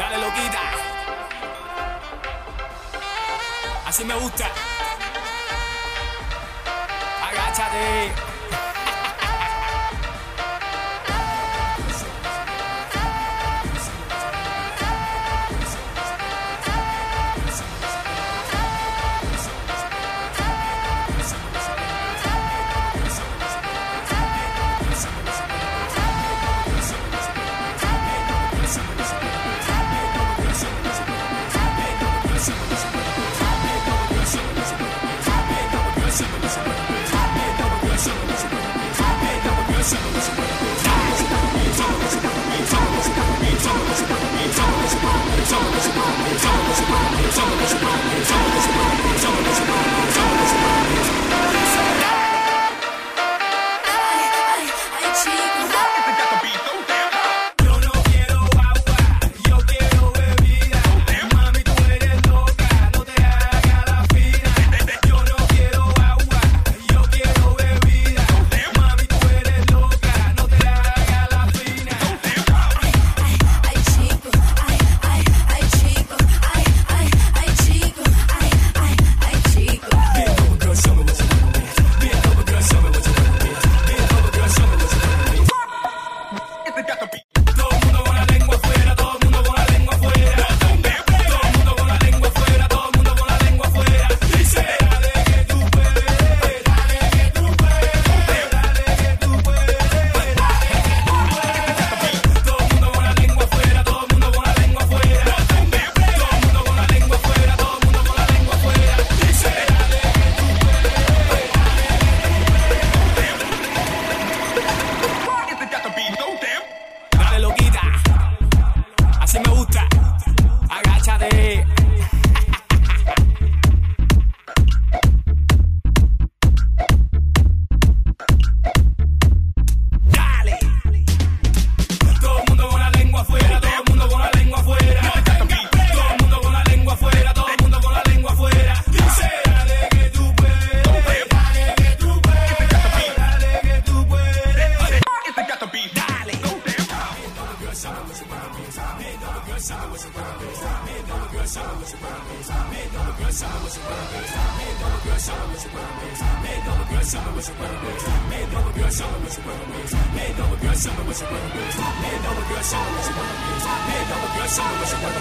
Dale, loquita. Así me gusta. Agáchate. Agáchate. girl, show me what you girl, show me what you worth. Bend over, girl, show me what you worth. Bend over, girl, show me what you worth. Bend over, girl, show me what you worth. Bend over, girl, show me what you worth. Bend over, girl, show me what you worth. Bend over, girl, show me what you worth. Bend over, girl, show me what you worth.